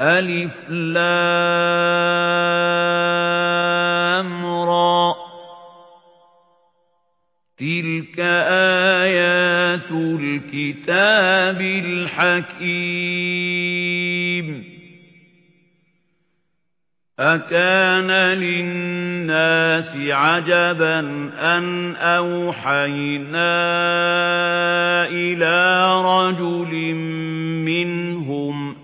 ألف لام را. تلك آيات الكتاب الحكيم. أكان للناس عجبا أن أوحينا إلى رجل منهم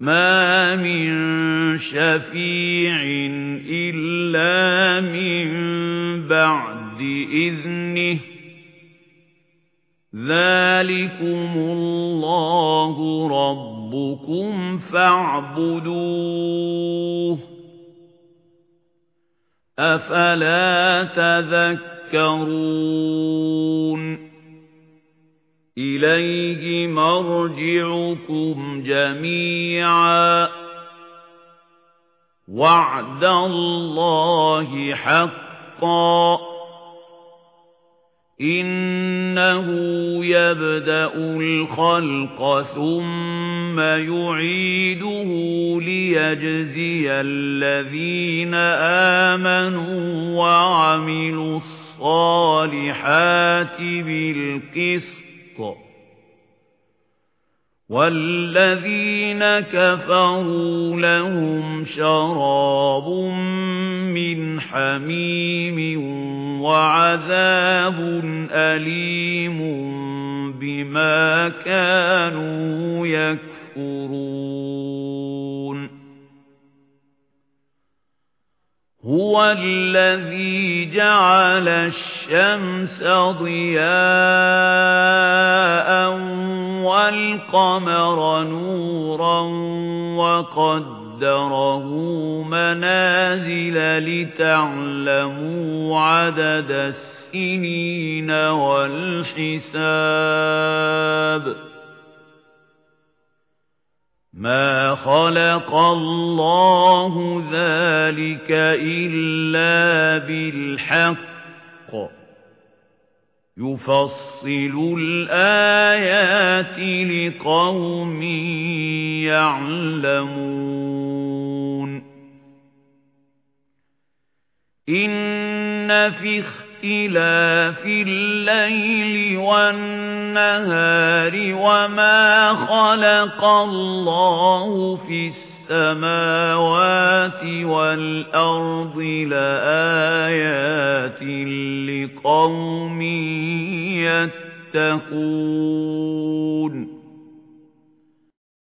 ما من شفيع إلا من بعد إذنه ذلكم الله ربكم فاعبدوه أفلا تذكرون إليه مرجعكم جميعا. وعد الله حقا. إنه يبدأ الخلق ثم يعيده ليجزي الذين آمنوا وعملوا الصالحات بالقسط. وَالَّذِينَ كَفَرُوا لَهُمْ شَرَابٌ مِّنْ حَمِيمٍ وَعَذَابٌ أَلِيمٌ بِمَا كَانُوا يَكْفُرُونَ هُوَ الَّذِي جَعَلَ الشَّمْسَ ضِيَاءً وَالْقَمَرَ نُورًا وَقَدَّرَهُ مَنَازِلَ لِتَعْلَمُوا عَدَدَ السِّنِينَ وَالْحِسَابَ. مَا خَلَقَ اللَّهُ ذَلِكَ إِلَّا بِالْحَقِّ. يُفَصِّلُ الْآيَاتِ لِقَوْمٍ يَعْلَمُونَ. إِنَّ فِي اخْتِلَافِ اللَّيْلِ وَالنَّهَارِ وَمَا خَلَقَ اللَّهُ فِي السَّمَاوَاتِ وَالْأَرْضِ لَآيَاتٍ لِقَوْمٍ يَتَّقُونَ